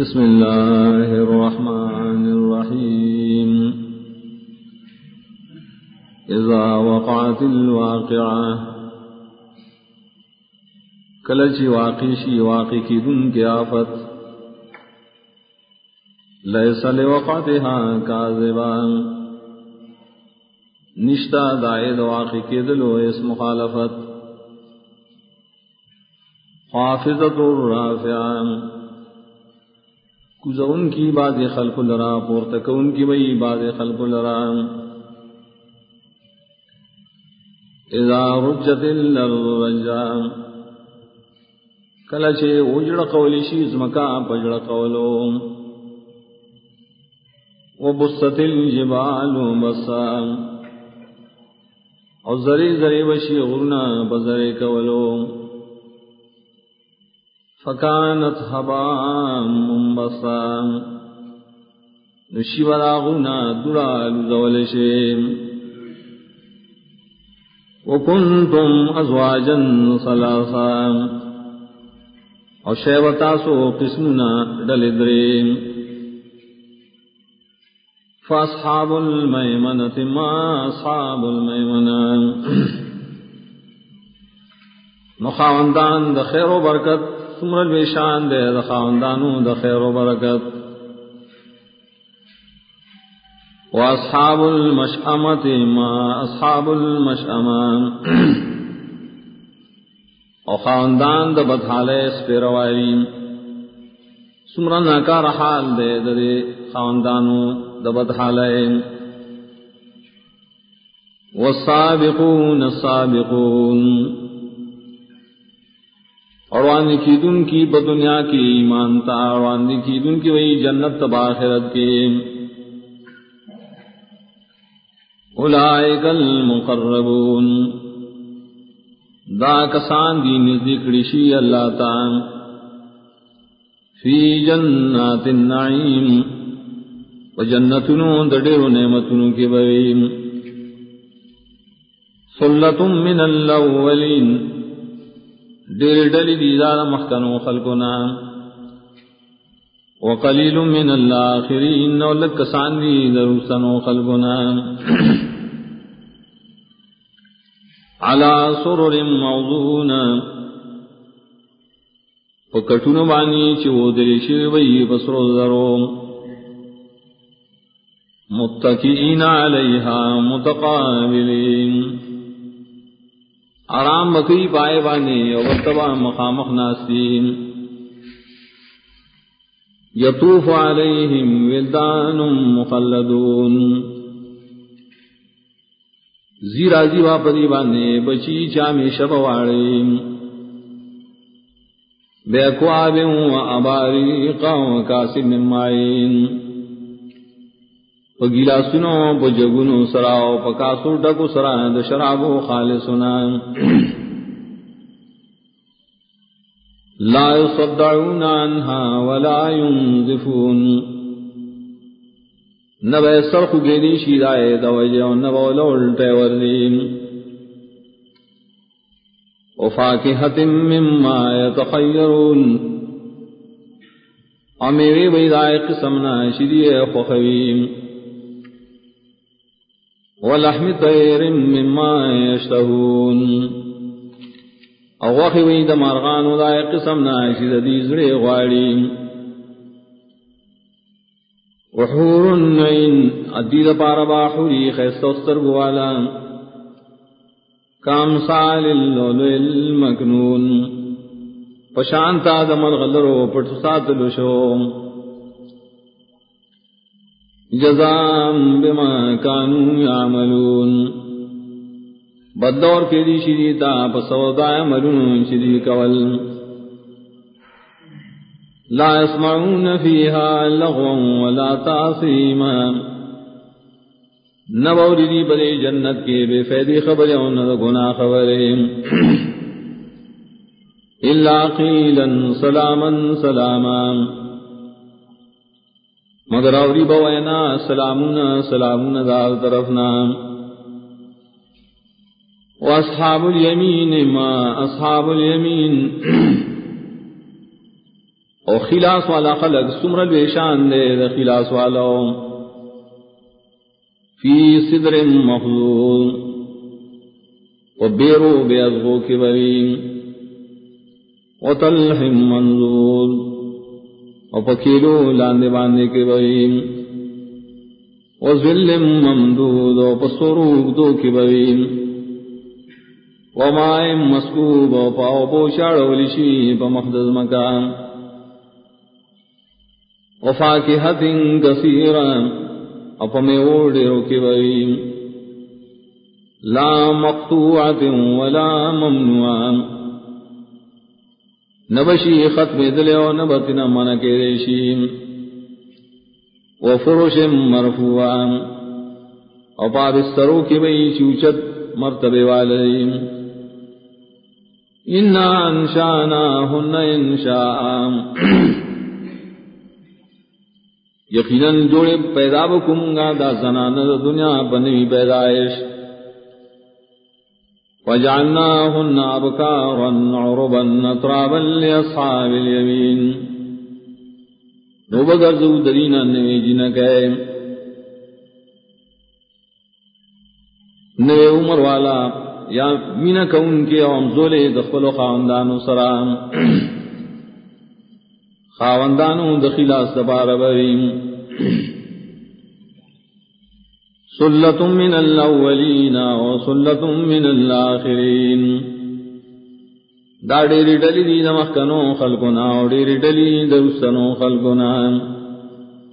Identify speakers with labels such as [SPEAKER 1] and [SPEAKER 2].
[SPEAKER 1] بسم الله الرحمن الرحيم. إذا وقعت الواقعة کلچ واقعی واقع کی دن کے آفت، لیس لوقعتها کاذبان نشتا دائد واقع کے دلو اس مخالفت حافظت الرافعان کزون کی باز خلق لرا پورتکون کی بئی باز خلق لرا۔ اذا رجت الرجام کلچے اجڑ قولی شیز مکا پجڑ قولو۔ وبست الجبال بسا۔ او زری زری وشی غرنا بزری کولو۔ فکانت حبا منبسا. نشی وراغنا درال زولشیم. وکنتم ازواجا صلاسا اور شیوتا سو قسمنا ڈل دریم. فاصحاب المیمنة ما اصحاب المیمنة نخاوندان د خیر و برکت سمر الوشان دے د خاوندانو د خیر و برکت. واصحاب المشأمة ما اصحاب المشأمة او خاندان د بدحالے سپیرواری سمرا ناکار حال دے، دا دے خاندانو د بدحالے والسابقون السابقون اروان کی دن کی بدنیا کی ایمانتا اروان کی دن کی وہی جنت تباخرت کی۔ اولئک المقربون۔ دا کسان دی نزدیک شی اللہ تعالی فی جنات النعیم۔ و جنتنو دڑیرو نعمتنو کی بویم۔ صلتم من الاولین۔ دیر ڈلی دی دار مخکنو خلقنا وقلیل من الاخرین و لکسان دی دروسنو خلقنا على سرر موضونا پکٹون بانی چی وہ دریشی وی بسر ذرو متکئین علیہا متقابلین. آرام بکی پائے بانی وقتبا مخامخ ناسین یطوف علیہم ولدان مخلدون۔ زیرا زیوا پدی باندے بچی چامی شب واڑی بے اکواب و اباری قاو کاسب من معین پگیلا سنو پجگنو سراو پکاسو ڈکو سرا د شرابو خالصنا لا يصدعون عنها ولا ينزفون نب سرخ گیری شیدائے دوجہ نب الٹے ورزیم وفاكهة مما يتخيرون امیوی بیدائے قسمنا شدی خخویم ولحم طیر مما يشتهون. اوخی وید مرغان دائے قسمنا شدی زڑے غواریم وحور النعين ادید پارا باحوری خیستوستر گوالا کام سال اللولو المکنون پشانتا دمر غلرو پٹسات لشو جزام بما کانو یعملون بدور کے دی شدیتا پسودا عملون شدی کول. لا يسمعون فيها لغوا ولا تعصيما نبور دی بلے جنت کے بے فیدی خبر نہ گنا خبر الا قیلا سلاما سلاما. مگر اوری بوینا سلامنا سلامنا دار طرفنا. واصحاب الیمین ما اصحاب الیمین. او خلاص والا خلق سمر الویشان دے، دا خلاص والا. فی صدر محضور و بیرو بے ازغو کی بویم و تلحم منظور و پکیلو لاندے باندے کی بویم و ظلم ممدود و پسروک دو کی بویم و مائم مسکوب و پاو پوشاڑ ولیشی پا مخدز مکان وفاكهة كثيرا أفمعود ركبين لا مقطوعة ولا ممنوعا نبشي ختم دلو نبتنا من کے كريشين وفرش مرفوعا. وبعد السروك بي شوشت مرتبه والدين إنا أنشاناهن إنشاء یقیناً جوڑے پیدا بکم گا دا زنان دا دنیا بنوی پیدائش. وجعلنا هن ابکارا عربا اطرابا لاصحاب الیمین نو بگرزو درینا نوی جنکے نوی عمر والا یا مینک ان کے امزولے دخل خاندان سرام خاوندانو دخلا سبار بریم سلت من الاولین و سلت من الاخرین دا ڈیری ڈلی دی دمخ کنو خلقنا و ڈیری ڈلی درستنو خلقنا